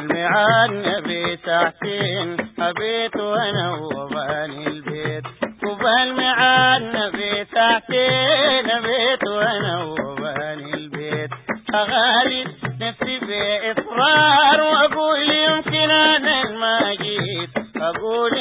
بالميعاد نبي ساعتين أبيت وأنا وباني البيت. وبالميعاد نبي ساعتين أبيت وأنا وباني البيت. أغالي نفسي بإصرار وأقول يمكن أنا ما جيت. أقول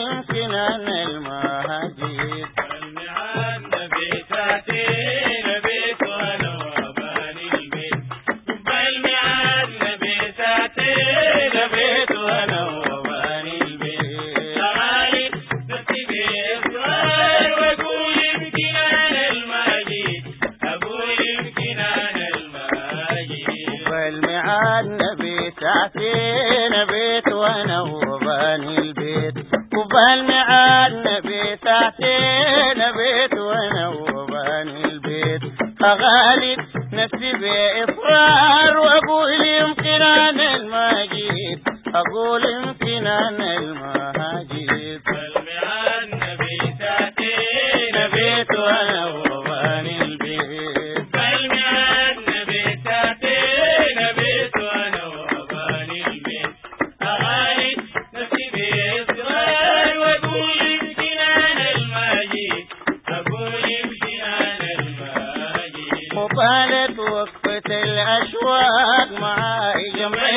بالميعاد نبي ساعتين بيت وأنا وباني البيت. وبالميعاد نبي ساعتين بيت وأنا وباني البيت. أغالي نفسي بإصرار وأقول يمكن أنا الماجيد أقول يمكن أنا وقفة الأشواق معاي جمع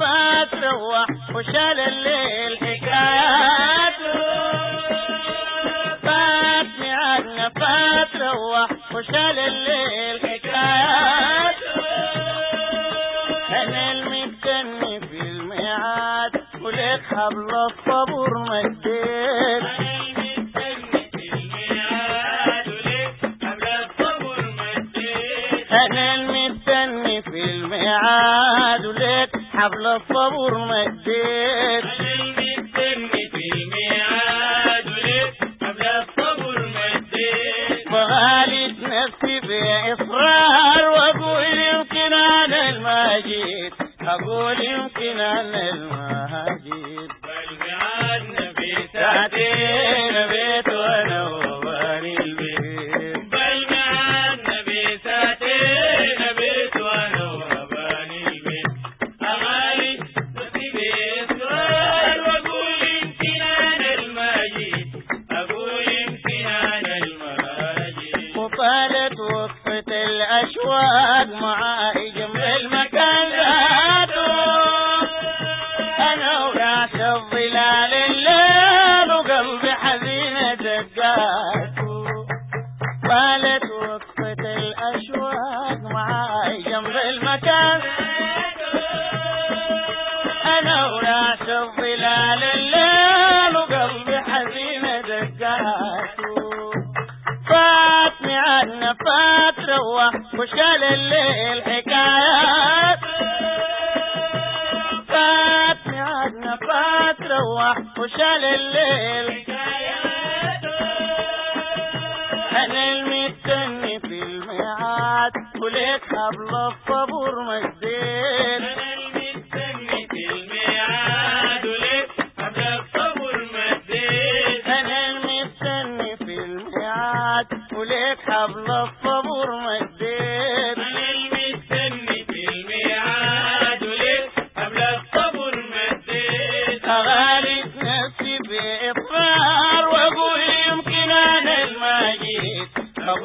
فات روح وشال الليل حكاياته. فات ميعادنا فات روح وشال الليل حكاياته. أنا المستني في الميعاد ولك حبل الصبر مديت أنا المستني hablo sabur ma jeed معاي جنب المكان. أنا وراس الظلال الليل وقلبي حزينة دقاته. فات ميعادنا فات روح وشال الليل حكايات. فات ميعادنا فات روح وشال الليل أنا المستني في الميعاد. وليك حبل الصبر مجدين. أنا المستني في الميعاد. وليك حبل الصبر مجدين.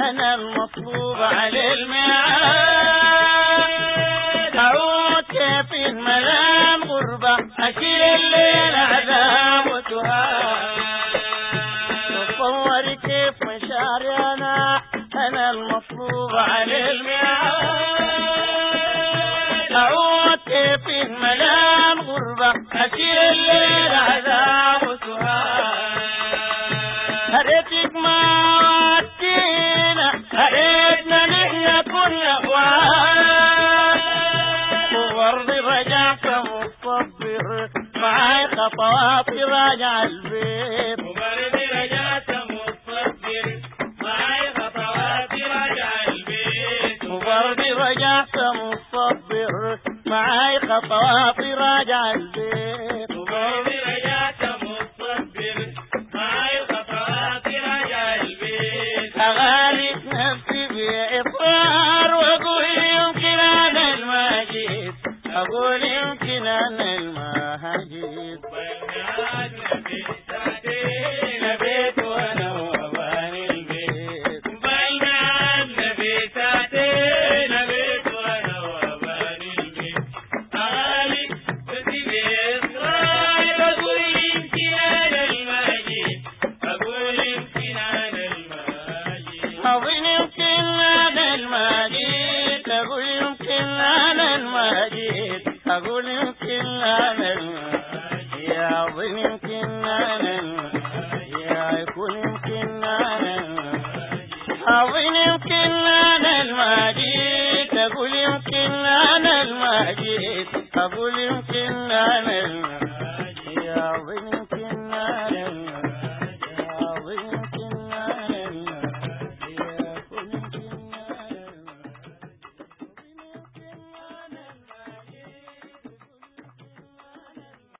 أنا المطلوب على الميعاد. أعود كيف الملام غربة أشيل الليل عذاب وتهاد تصور كيف مشاعري أنا أنا المطلوب على الميعاد. أعود كيف الملام غربة أشيل الليل مصبر معاي خطواتي راجع البيت رجعت مصبر معاي خطواتي راجع البيت رجعت مصبر المجيد أظن يمكن أنا المجيد أقول يمكن أنا المجيد أقول يمكن أنا المجيد يا أظن يمكن أنا المجيد يا يكون يمكن أنا المجيد أظن يمكن أنا المجيد أقول يمكن أنا المجيد أقول يمكن أنا المجيد